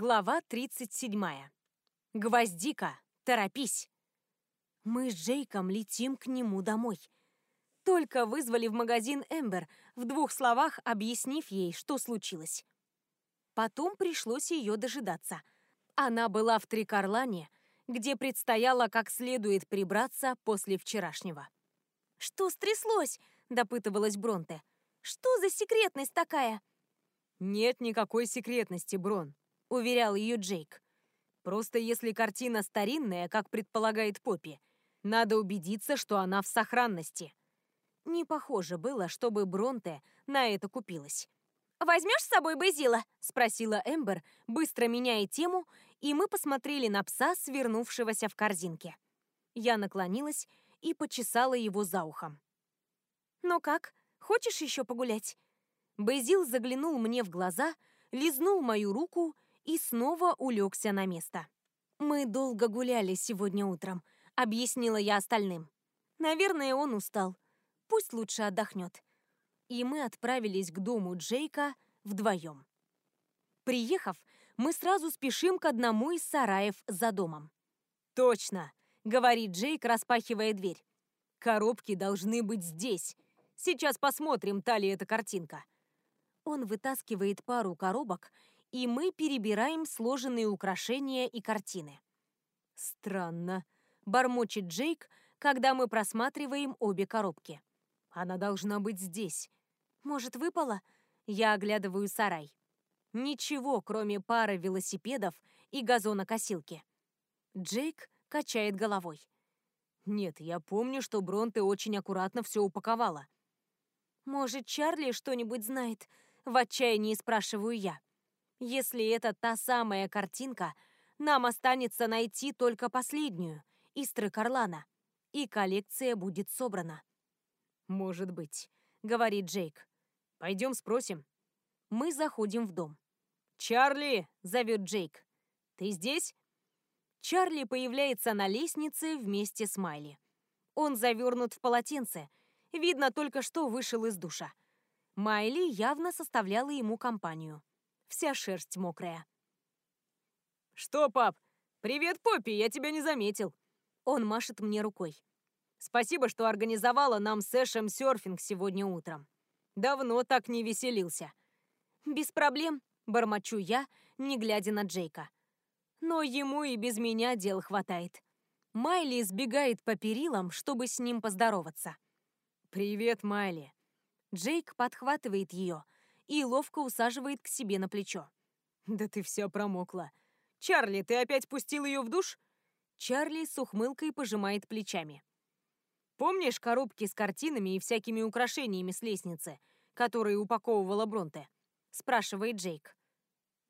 Глава 37. Гвоздика, торопись. Мы с Джейком летим к нему домой. Только вызвали в магазин Эмбер, в двух словах объяснив ей, что случилось. Потом пришлось ее дожидаться. Она была в Трикарлане, где предстояло как следует прибраться после вчерашнего. «Что стряслось?» — допытывалась Бронте. «Что за секретность такая?» «Нет никакой секретности, Брон», — уверял ее Джейк. «Просто если картина старинная, как предполагает Поппи, надо убедиться, что она в сохранности». Не похоже было, чтобы Бронте на это купилась. «Возьмешь с собой Базила?» — спросила Эмбер, быстро меняя тему, и мы посмотрели на пса, свернувшегося в корзинке. Я наклонилась и почесала его за ухом. «Ну как, хочешь еще погулять?» Базил заглянул мне в глаза, лизнул мою руку и снова улегся на место. «Мы долго гуляли сегодня утром», — объяснила я остальным. «Наверное, он устал. Пусть лучше отдохнет». И мы отправились к дому Джейка вдвоем. Приехав, мы сразу спешим к одному из сараев за домом. «Точно!» — говорит Джейк, распахивая дверь. «Коробки должны быть здесь. Сейчас посмотрим, та ли эта картинка». Он вытаскивает пару коробок и мы перебираем сложенные украшения и картины. «Странно», — бормочет Джейк, когда мы просматриваем обе коробки. «Она должна быть здесь». «Может, выпала?» Я оглядываю сарай. Ничего, кроме пары велосипедов и газонокосилки. Джейк качает головой. «Нет, я помню, что Бронте очень аккуратно все упаковала». «Может, Чарли что-нибудь знает?» В отчаянии спрашиваю я. Если это та самая картинка, нам останется найти только последнюю, из Трекарлана, и коллекция будет собрана. «Может быть», — говорит Джейк. «Пойдем спросим». Мы заходим в дом. «Чарли!» — зовет Джейк. «Ты здесь?» Чарли появляется на лестнице вместе с Майли. Он завернут в полотенце. Видно, только что вышел из душа. Майли явно составляла ему компанию вся шерсть мокрая. «Что, пап? Привет, Поппи, я тебя не заметил». Он машет мне рукой. «Спасибо, что организовала нам с Эшем серфинг сегодня утром. Давно так не веселился». «Без проблем», — бормочу я, не глядя на Джейка. Но ему и без меня дел хватает. Майли сбегает по перилам, чтобы с ним поздороваться. «Привет, Майли». Джейк подхватывает ее — и ловко усаживает к себе на плечо. «Да ты вся промокла. Чарли, ты опять пустил ее в душ?» Чарли с ухмылкой пожимает плечами. «Помнишь коробки с картинами и всякими украшениями с лестницы, которые упаковывала Бронте?» — спрашивает Джейк.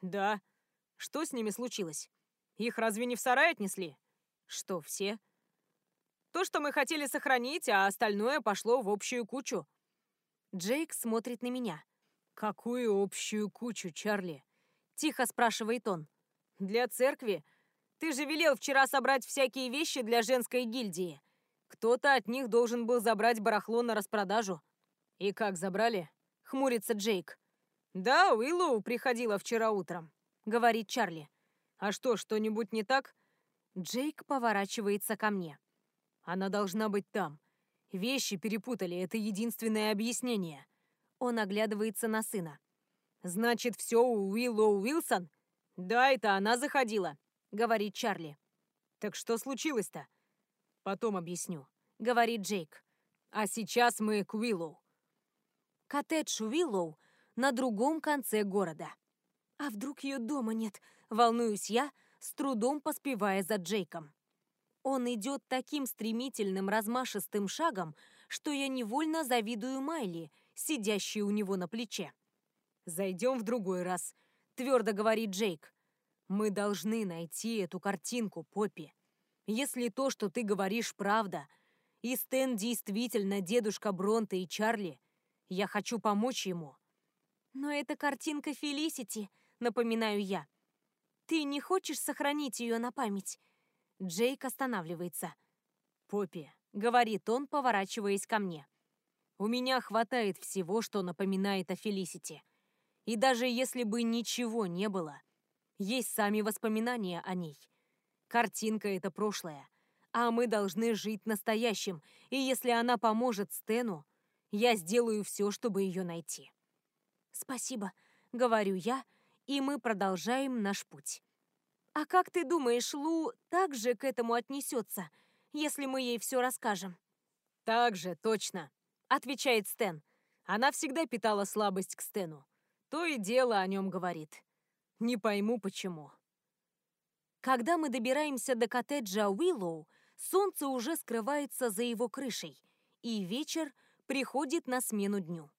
«Да. Что с ними случилось? Их разве не в сарай отнесли?» «Что, все?» «То, что мы хотели сохранить, а остальное пошло в общую кучу». Джейк смотрит на меня. «Какую общую кучу, Чарли?» — тихо спрашивает он. «Для церкви? Ты же велел вчера собрать всякие вещи для женской гильдии. Кто-то от них должен был забрать барахло на распродажу». «И как забрали?» — хмурится Джейк. «Да, Уиллоу приходила вчера утром», — говорит Чарли. «А что, что-нибудь не так?» Джейк поворачивается ко мне. «Она должна быть там. Вещи перепутали, это единственное объяснение. Он оглядывается на сына. «Значит, все у Уиллоу Уилсон?» «Да, это она заходила», — говорит Чарли. «Так что случилось-то?» «Потом объясню», — говорит Джейк. «А сейчас мы к Уиллоу». Коттедж Уиллоу на другом конце города. А вдруг ее дома нет? Волнуюсь я, с трудом поспевая за Джейком. Он идет таким стремительным, размашистым шагом, что я невольно завидую Майли, сидящий у него на плече. «Зайдем в другой раз», — твердо говорит Джейк. «Мы должны найти эту картинку, Поппи. Если то, что ты говоришь, правда, и Стэн действительно дедушка Бронта и Чарли, я хочу помочь ему». «Но это картинка Фелисити», — напоминаю я. «Ты не хочешь сохранить ее на память?» Джейк останавливается. «Поппи», — говорит он, поворачиваясь ко мне. У меня хватает всего, что напоминает о Фелисити. И даже если бы ничего не было, Есть сами воспоминания о ней. Картинка — это прошлое, а мы должны жить настоящим, и если она поможет Стэну, я сделаю все, чтобы ее найти. «Спасибо», — говорю я, и мы продолжаем наш путь. «А как ты думаешь, Лу также к этому отнесется, если мы ей все расскажем?» «Так же, точно», — отвечает Стэн. Она всегда питала слабость к Стэну. То и дело о нем говорит. Не пойму, почему. Когда мы добираемся до коттеджа Уиллоу, солнце уже скрывается за его крышей, и вечер приходит на смену дню.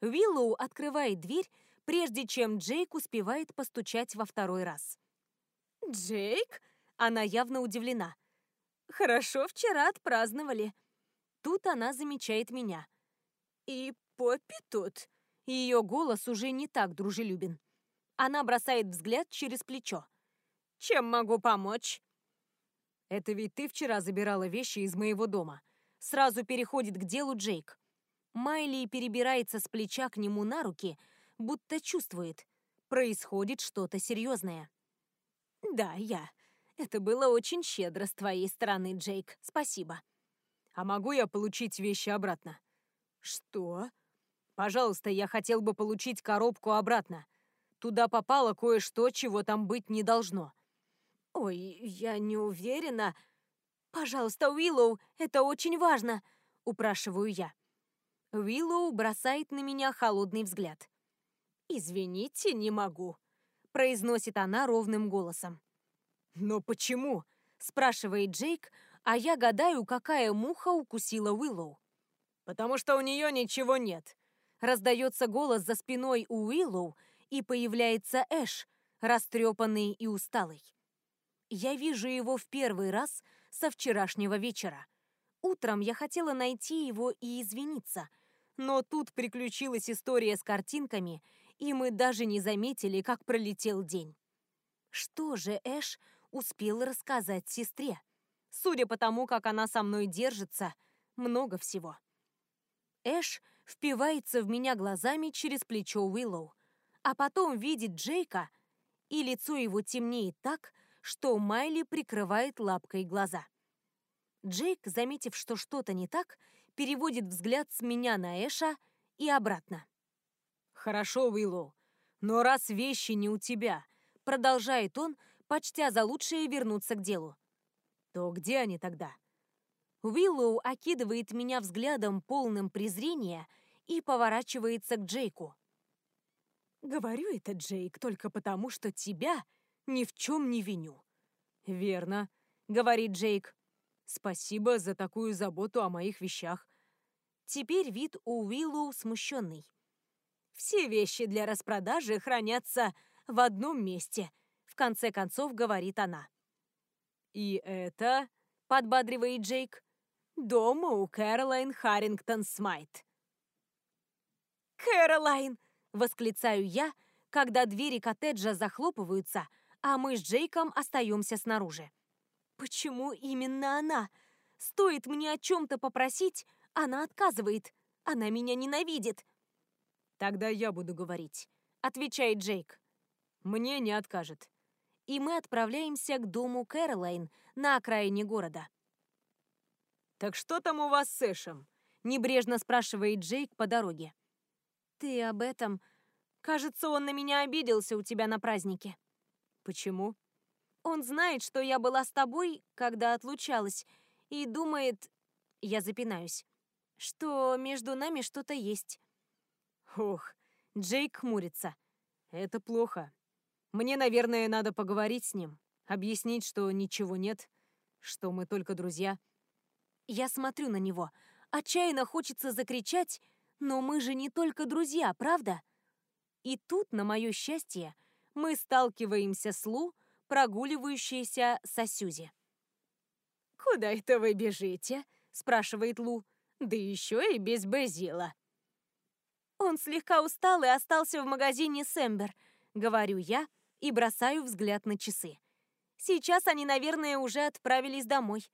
Уиллоу открывает дверь, прежде чем Джейк успевает постучать во второй раз. «Джейк?» Она явно удивлена. «Хорошо вчера отпраздновали». Тут она замечает меня. «И Поппи тут». Ее голос уже не так дружелюбен. Она бросает взгляд через плечо. «Чем могу помочь?» «Это ведь ты вчера забирала вещи из моего дома». Сразу переходит к делу Джейк. Майли перебирается с плеча к нему на руки, будто чувствует. Происходит что-то серьезное. «Да, я. Это было очень щедро с твоей стороны, Джейк. Спасибо». «А могу я получить вещи обратно?» «Что?» «Пожалуйста, я хотел бы получить коробку обратно. Туда попало кое-что, чего там быть не должно». «Ой, я не уверена». «Пожалуйста, Уиллоу, это очень важно», — упрашиваю я. Уиллоу бросает на меня холодный взгляд. «Извините, не могу», — произносит она ровным голосом. «Но почему?» — спрашивает Джейк, а я гадаю, какая муха укусила Уиллоу. «Потому что у нее ничего нет», — раздается голос за спиной у Уиллоу, и появляется Эш, растрепанный и усталый. Я вижу его в первый раз со вчерашнего вечера. Утром я хотела найти его и извиниться, но тут приключилась история с картинками, и мы даже не заметили, как пролетел день. Что же Эш успел рассказать сестре? Судя по тому, как она со мной держится, много всего. Эш впивается в меня глазами через плечо Уиллоу, а потом видит Джейка, и лицо его темнеет так, что Майли прикрывает лапкой глаза. Джейк, заметив, что что-то не так, переводит взгляд с меня на Эша и обратно. «Хорошо, Уиллоу, но раз вещи не у тебя», продолжает он, почтя за лучшее вернуться к делу. «То где они тогда?» Уиллоу окидывает меня взглядом полным презрения и поворачивается к Джейку. «Говорю это, Джейк, только потому, что тебя ни в чем не виню». «Верно», — говорит Джейк. Спасибо за такую заботу о моих вещах. Теперь вид у Уиллоу смущенный. Все вещи для распродажи хранятся в одном месте, в конце концов говорит она. И это, подбадривает Джейк, дома у Кэролайн Харрингтон Смайт. «Кэролайн!» — восклицаю я, когда двери коттеджа захлопываются, а мы с Джейком остаемся снаружи. Почему именно она? Стоит мне о чем-то попросить, она отказывает. Она меня ненавидит. Тогда я буду говорить, отвечает Джейк. Мне не откажет. И мы отправляемся к дому Кэролайн на окраине города. «Так что там у вас с Эшем?» — небрежно спрашивает Джейк по дороге. «Ты об этом...» Кажется, он на меня обиделся у тебя на празднике. Почему? Он знает, что я была с тобой, когда отлучалась, и думает... Я запинаюсь. Что между нами что-то есть. Ох, Джейк хмурится. Это плохо. Мне, наверное, надо поговорить с ним. Объяснить, что ничего нет, что мы только друзья. Я смотрю на него. Отчаянно хочется закричать, но мы же не только друзья, правда? И тут, на мое счастье, мы сталкиваемся с Лу, прогуливающейся со Сюзи. «Куда это вы бежите?» — спрашивает Лу. «Да еще и без Безила». «Он слегка устал и остался в магазине Сэмбер», — говорю я и бросаю взгляд на часы. «Сейчас они, наверное, уже отправились домой».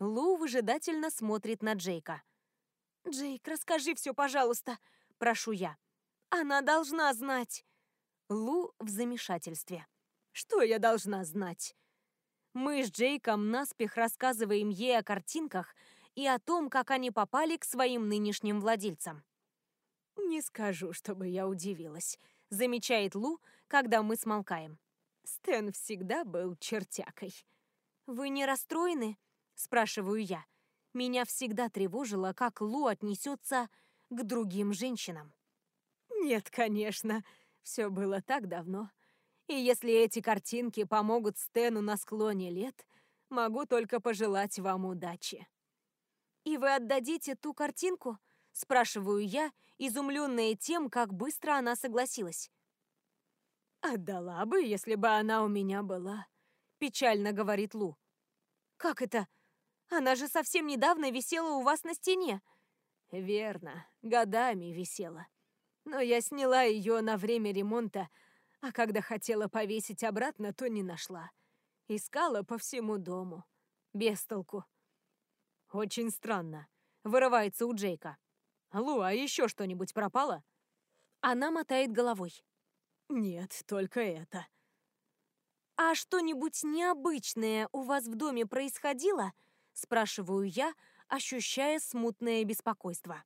Лу выжидательно смотрит на Джейка. «Джейк, расскажи все, пожалуйста», — прошу я. «Она должна знать». Лу в замешательстве. Что я должна знать? Мы с Джейком наспех рассказываем ей о картинках и о том, как они попали к своим нынешним владельцам. «Не скажу, чтобы я удивилась», — замечает Лу, когда мы смолкаем. Стэн всегда был чертякой. «Вы не расстроены?» — спрашиваю я. Меня всегда тревожило, как Лу отнесется к другим женщинам. «Нет, конечно. Все было так давно. И если эти картинки помогут Стэну на склоне лет, могу только пожелать вам удачи». «И вы отдадите ту картинку?» — спрашиваю я, изумленная тем, как быстро она согласилась. «Отдала бы, если бы она у меня была», — печально говорит Лу. «Как это? Она же совсем недавно висела у вас на стене». «Верно, годами висела. Но я сняла ее на время ремонта, а когда хотела повесить обратно, то не нашла. Искала по всему дому. Без толку». «Очень странно», — вырывается у Джейка. «Лу, а еще что-нибудь пропало?» Она мотает головой. Нет, только это. А что-нибудь необычное у вас в доме происходило? Спрашиваю я, ощущая смутное беспокойство.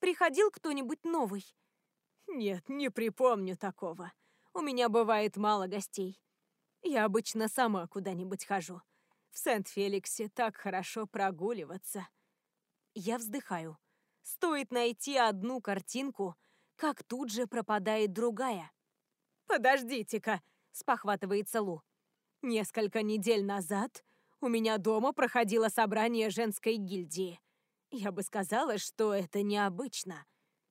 Приходил кто-нибудь новый? Нет, не припомню такого. У меня бывает мало гостей. Я обычно сама куда-нибудь хожу. В Сент-Феликсе так хорошо прогуливаться. Я вздыхаю. Стоит найти одну картинку, как тут же пропадает другая. «Подождите-ка», — спохватывается Лу. «Несколько недель назад у меня дома проходило собрание женской гильдии. Я бы сказала, что это необычно.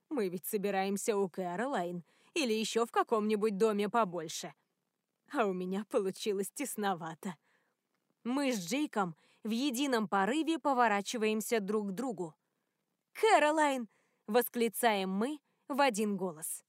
Мы ведь собираемся у Кэролайн или еще в каком-нибудь доме побольше. А у меня получилось тесновато». Мы с Джейком в едином порыве поворачиваемся друг к другу. «Кэролайн!» — восклицаем мы в один голос.